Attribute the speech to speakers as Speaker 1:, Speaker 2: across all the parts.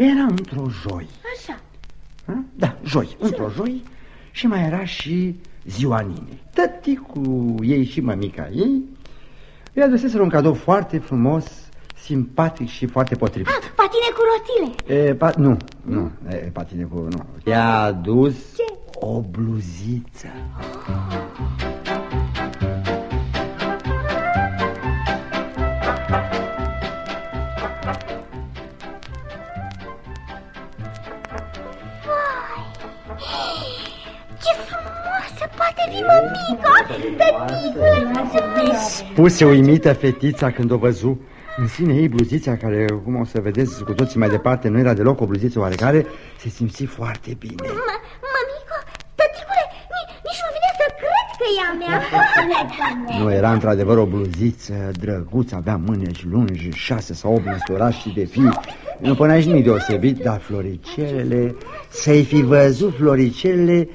Speaker 1: Era într-o joi.
Speaker 2: Așa.
Speaker 1: Ha? Da, joi, într-o joi și mai era și ziua Ninei. Tăticul ei și mămica ei îi aduseseră un cadou foarte frumos, simpatic și foarte potrivit.
Speaker 2: Ah, patine cu rotile.
Speaker 1: E, pa, nu, nu, e, patine cu... Nu. I-a adus
Speaker 2: Ce?
Speaker 1: o bluziță.
Speaker 2: Ce poate fi mămica! Tăticule, mulțumesc!
Speaker 1: Spuse uimită fetița când o văzu. În sine ei bluzița, care, cum o să vedeți cu toții mai departe, nu era deloc o bluziță oarecare, se simți foarte bine.
Speaker 2: M- Mămico, tăticule, ni- nici nu vine să cred că e a mea.
Speaker 1: Nu era într-adevăr o bluziță drăguță, avea mâneci lungi, șase sau opt năsturași de fii. Nu până aici nimic deosebit, dar floricelele, să-i fi văzut floricelele,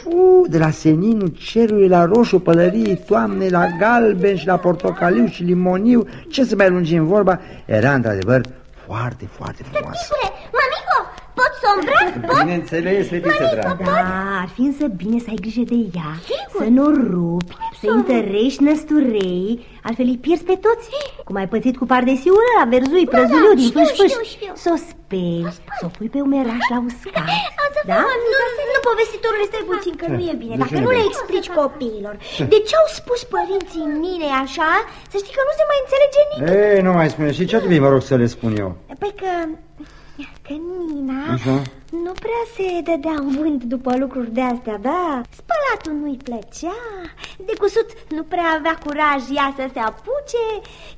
Speaker 1: fu, de la seninul cerului la roșu pălării toamne, la galben și la portocaliu și limoniu, ce să mai lungim vorba, era într-adevăr foarte, foarte frumoasă.
Speaker 2: Tăticule, mămico, pot să o îmbrac? Pot?
Speaker 1: Bineînțeles, fetiță dragă.
Speaker 3: Da, ar fi însă bine să ai grijă de ea Să nu o rupi, să întărești năsturei Altfel îi pierzi pe toți Cum ai pățit cu pardesiul ăla, verzui, prăzuliu din
Speaker 2: știu,
Speaker 3: fâș-fâș
Speaker 2: știu, știu.
Speaker 3: Să o speli, să o pui pe umeraș la uscat
Speaker 2: Da?
Speaker 3: Da?
Speaker 2: Nu, nu, povestitorule, stai puțin, că nu e bine.
Speaker 1: De
Speaker 2: Dacă
Speaker 1: ce
Speaker 2: nu
Speaker 1: nu e
Speaker 2: le
Speaker 1: bine?
Speaker 2: explici copiilor, de ce au spus părinții mine așa, să știi că nu se mai înțelege nimic.
Speaker 1: Ei, nu mai spune. Și ce trebuie, mă rog, să le spun eu?
Speaker 2: Păi că, că Nina
Speaker 1: Așa?
Speaker 2: Nu prea se dădea în vânt după lucruri de astea, da? Spălatul nu-i plăcea, de cusut nu prea avea curaj ea să se apuce,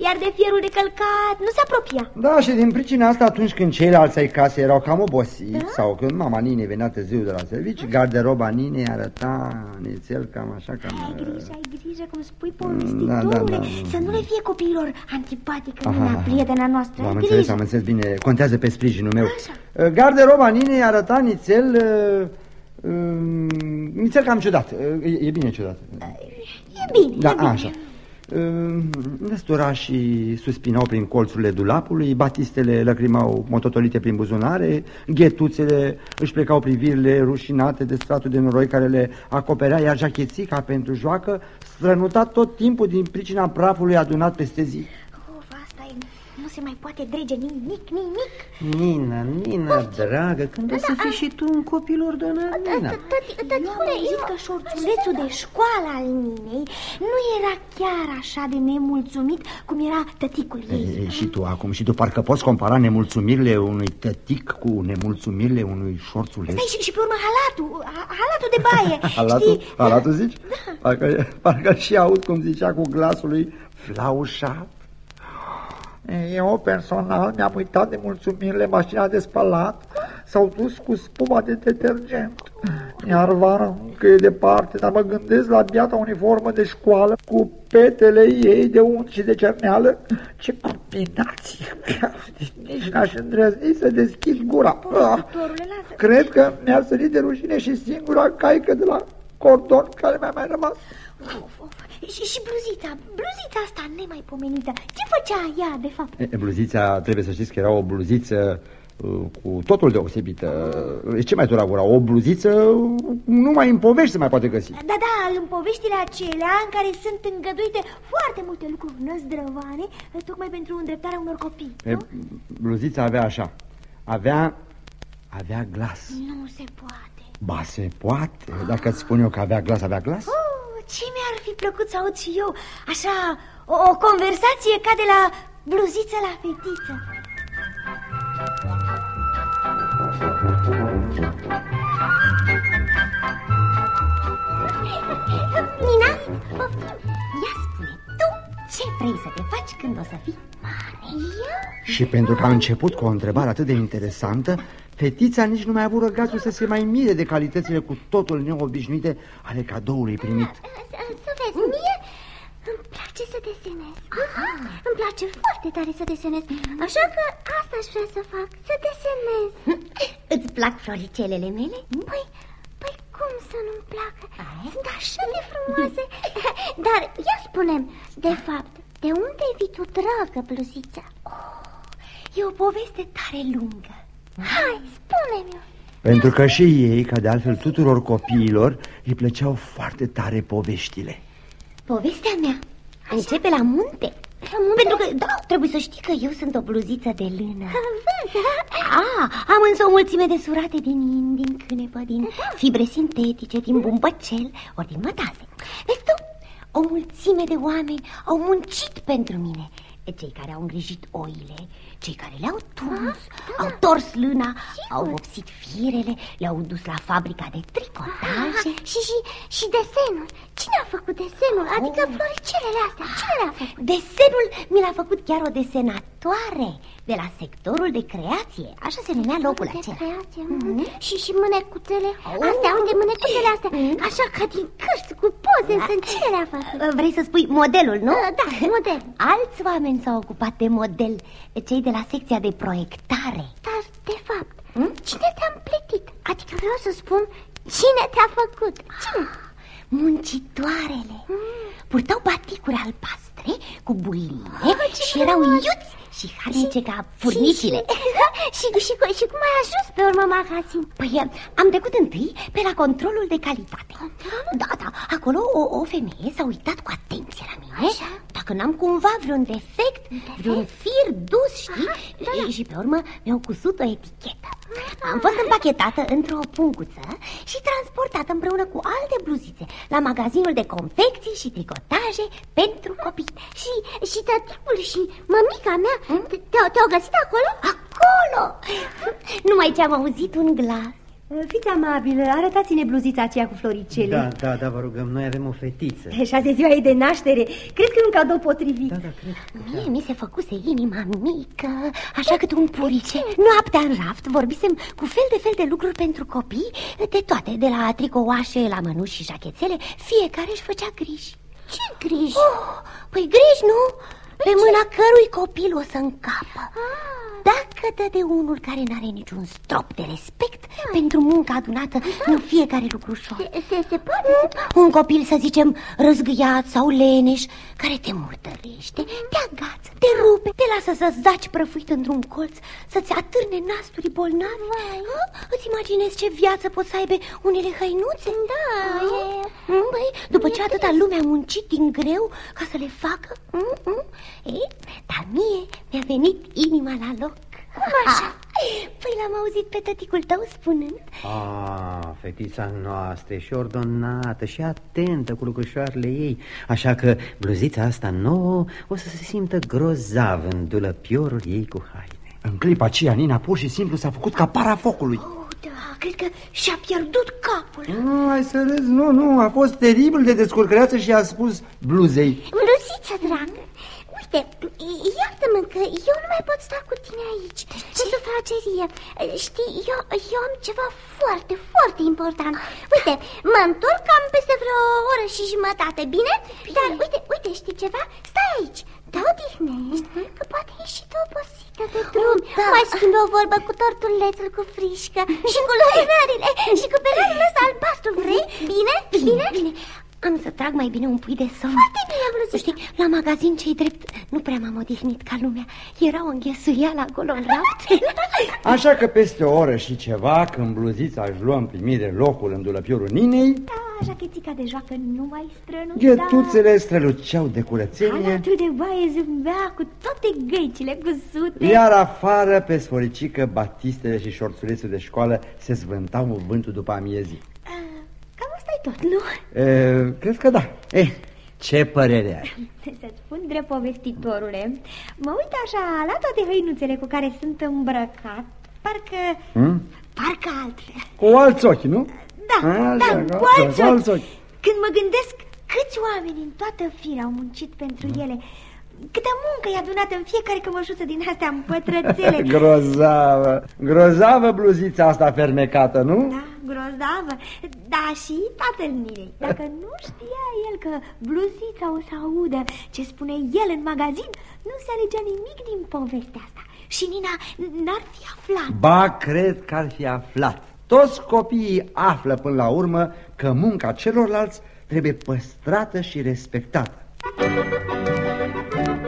Speaker 2: iar de fierul de călcat nu se apropia.
Speaker 1: Da, și din pricina asta, atunci când ceilalți ai casei erau cam obosiți, sau când mama Ninei venea târziu de la servici, garderoba Ninei arăta nițel cam așa, cam...
Speaker 2: Ai grijă, ai grijă cum spui
Speaker 1: da,
Speaker 2: povestitorule,
Speaker 1: da, da.
Speaker 2: să nu le fie copiilor antipatică
Speaker 1: Aha,
Speaker 2: Nina,
Speaker 1: aha.
Speaker 2: prietena noastră.
Speaker 1: Da, am
Speaker 2: ai
Speaker 1: înțeles,
Speaker 2: grijă.
Speaker 1: am înțeles bine. Contează pe sprijinul meu. Uh, Garderoba Ninei arăta nițel... Uh, uh, nițel cam ciudat. Uh, E, e bine ciudat.
Speaker 2: E bine,
Speaker 1: Da,
Speaker 2: e bine.
Speaker 1: așa. Năsturașii suspinau prin colțurile dulapului, batistele lăcrimau mototolite prin buzunare, ghetuțele își plecau privirile rușinate de stratul de noroi care le acoperea, iar jachețica pentru joacă strănuta tot timpul din pricina prafului adunat peste zi.
Speaker 2: Of, asta e, nu se mai poate drege nimic, nimic.
Speaker 4: Nina, Nina, dragă, când o să fii și tu un copilor de Nina?
Speaker 2: Tăticule, zic că șorțulețul de școală al Ninei nu era chiar așa de nemulțumit cum era tăticul ei.
Speaker 1: E, și tu acum, și tu parcă poți compara nemulțumirile unui tătic cu nemulțumirile unui șorțuleț?
Speaker 2: Stai, și, și pe urmă halatul, ha- halatul de baie,
Speaker 1: Halatul,
Speaker 2: știi?
Speaker 1: halatul zici? Parcă, parcă și aud cum zicea cu glasul lui flaușat. Eu personal mi-am uitat de mulțumirile mașina de spălat S-au dus cu spuma de detergent. Iar vara încă e departe Dar mă gândesc la biata uniformă de școală Cu petele ei de unt și de cerneală. Ce combinație Nici n-aș îndrăzni să deschid gura. Ah,
Speaker 2: Povestitorule, lasă.
Speaker 1: Cred că mi-a sărit de rușine și singura caică de la cordon care mi-a mai rămas
Speaker 2: Of, of. Și, și bluzita, bluzita asta nemaipomenită, ce făcea ea, de fapt?
Speaker 1: E, Bluzița, trebuie să știți că era o bluziță uh, cu totul deosebită. Uh, Ce mai dura gura? O bluziță uh, numai în povești se mai poate găsi.
Speaker 2: Da, da, în poveștile acelea în care sunt îngăduite foarte multe lucruri năzdrăvane, tocmai pentru îndreptarea unor copii,
Speaker 1: E,
Speaker 2: nu?
Speaker 1: Bluzița avea așa. Avea, avea glas.
Speaker 2: Nu se poate.
Speaker 1: Ba, se poate. Dacă îți spun eu că avea glas, avea glas?
Speaker 2: Oh, ce mi-ar fi plăcut să aud și eu, așa, o, o conversație ca de la bluziță la fetiță. Nina, poftim, ia spune, tu ce vrei să te faci când o să fii mare? Eu?
Speaker 1: Și pentru că a început cu o întrebare atât de interesantă, fetița nici nu mai a avut răgazul să se mai mire de calitățile cu totul neobișnuite ale cadoului primit.
Speaker 2: Să vezi, mie îmi place să desenez Îmi place foarte tare să desenez Așa că asta aș vrea să fac, să desenez Îți plac floricelele mele? Păi, păi cum să nu-mi placă? Sunt așa de frumoase. Dar ia spunem, de fapt, de unde vii tu, dragă bluzița? Oh, e o poveste tare lungă.
Speaker 3: Hai, spune-mi
Speaker 1: Pentru că și ei, ca de altfel tuturor copiilor, îi plăceau foarte tare poveștile.
Speaker 5: Povestea mea începe la munte pentru că, da, trebuie să știi că eu sunt o bluziță de lână. Ah, Am însă o mulțime de surate din in, din cânepă, din fibre sintetice, din bumbăcel, ori din mătase. Vezi tu, o mulțime de oameni au muncit pentru mine. Cei care au îngrijit oile, cei care le-au tuns, ah, au tors lâna, Sigur. au vopsit firele, le-au dus la fabrica de tricotaje.
Speaker 3: ah, și, și, și desenul. Cine a făcut desenul? Oh. Adică floricelele astea, cine le-a făcut?
Speaker 5: Desenul mi l-a făcut chiar o desenatoare de la sectorul de creație, așa se numea locul
Speaker 3: de
Speaker 5: acela.
Speaker 3: creație, mm -hmm. și, și mânecuțele, oh. astea, unde mânecuțele astea, mm. așa ca din cărți cu poze, da. sunt cine le-a făcut?
Speaker 5: Vrei să spui modelul, nu?
Speaker 3: Da, da model.
Speaker 5: Alți oameni s-au ocupat de model, cei de la secția de proiectare.
Speaker 3: Dar, de fapt, hmm? cine te-a împletit? Adică vreau să spun, cine te-a făcut? Cine?
Speaker 5: Muncitoarele. Hmm. Purtau baticuri albastre cu bulie oh, și erau iuți și harnice ca furnicile
Speaker 3: și, și, și, și cum ai ajuns pe urmă magazin?
Speaker 5: Păi am trecut întâi pe la controlul de calitate Da, da, acolo o, o femeie s-a uitat cu atenție la mine Așa? Dacă n-am cumva vreun defect, vreun fir dus, știi? Aha, da, da. Și pe urmă mi-au cusut o etichetă Am fost împachetată într-o puncuță și transportată împreună cu alte bluzițe La magazinul de confecții și tricotaje pentru copii
Speaker 3: Și, și tăticul și mămica mea te-au te găsit acolo?
Speaker 5: Acolo! Numai ce am auzit un glas. Fiți amabil, arătați-ne bluzița aceea cu floricele.
Speaker 4: Da, da, da, vă rugăm, noi avem o fetiță.
Speaker 5: Și azi ziua ei de naștere, cred că e un cadou potrivit?
Speaker 4: Da, da, cred
Speaker 5: Mie da. mi se făcuse inima mică, așa cât un purice. Noaptea în raft vorbisem cu fel de fel de lucruri pentru copii De toate, de la tricouașe, la mănuși și jachețele Fiecare își făcea griji.
Speaker 3: Ce griji?
Speaker 5: Oh, păi griji, nu? Pe mâna cărui copil o să încapă ah. Dacă dă de unul care n-are niciun strop de respect ah. Pentru munca adunată ah. în fiecare lucru ușor
Speaker 3: se, se, se poate,
Speaker 5: se poate Un copil, să zicem, răzgâiat sau leneș Care te murdărește, mm. te agață, te rupe Te lasă să zaci prăfuit într-un colț Să-ți atârne nasturi bolnavi ah? Îți imaginezi ce viață pot să aibă unele hăinuțe?
Speaker 3: Da,
Speaker 5: e... Băi, după ce atâta lume a muncit din greu ca să le facă mm -mm. Ei, dar mie mi-a venit inima la loc.
Speaker 3: Cum așa?
Speaker 5: Păi l-am auzit pe tăticul tău spunând.
Speaker 4: Ah, fetița noastră și ordonată și atentă cu lucrușoarele ei Așa că bluzița asta nouă o să se simtă grozav în dulăpiorul ei cu haine.
Speaker 1: În clipa aceea, Nina pur și simplu s-a făcut ca para focului.
Speaker 5: Oh, da, cred că și-a pierdut capul.
Speaker 1: Nu, hai să râzi, nu, nu, a fost teribil de descurcăreață și a spus bluzei.
Speaker 3: Bluzița, dragă Uite, iartă-mă că eu nu mai pot sta cu tine aici Ce sufragerie Știi, eu, eu am ceva foarte, foarte important Uite, mă întorc cam peste vreo oră și jumătate, bine? bine. Dar uite, uite, știi ceva? Stai aici, te odihnești, uh -huh. că poate ești și tu obosită de drum oh, da. Mai schimbi o vorbă cu tortulețul cu frișcă și cu luminările și cu pelarul ăsta albastru, vrei? Bine? Bine? Bine,
Speaker 5: am să trag mai bine un pui de somn.
Speaker 3: Foarte bine, Bluzița
Speaker 5: Știi, la magazin cei drept nu prea m-am odihnit ca lumea. Era o înghesuială acolo în raft
Speaker 1: Așa că peste o oră și ceva Când Bluzița își luă în primire locul în dulăpiorul Ninei
Speaker 5: Da, jachețica de joacă nu mai strănuta
Speaker 1: Ghetuțele străluceau de curățenie.
Speaker 5: Alături de baie zâmbea cu toate găicile cusute
Speaker 1: Iar afară pe sforicică Batistele și șorțulețul de școală Se zvântau vântul după amiezii
Speaker 5: tot, nu?
Speaker 1: E, cred că da. Eh, ce părere ai?
Speaker 5: Să-ți spun drept povestitorule Mă uit așa la toate hăinuțele cu care sunt îmbrăcat Parcă... Hmm? Parcă altfel
Speaker 1: Cu alți ochi, nu?
Speaker 5: Da, așa, da, cu alți ochi. alți ochi Când mă gândesc câți oameni în toată firea au muncit pentru hmm. ele Câtă muncă i-a adunat în fiecare cămășuță din astea împătrățele?
Speaker 1: Grozavă, grozavă bluzița asta fermecată, nu?
Speaker 5: Da, grozavă, da și tatăl Mirei. Dacă nu știa el că bluzița o să audă ce spune el în magazin Nu se alegea nimic din povestea asta. Și Nina n-ar fi aflat.
Speaker 1: Ba, cred că ar fi aflat. Toți copiii află până la urmă că munca celorlalți trebuie păstrată și respectată. Thank you. thank you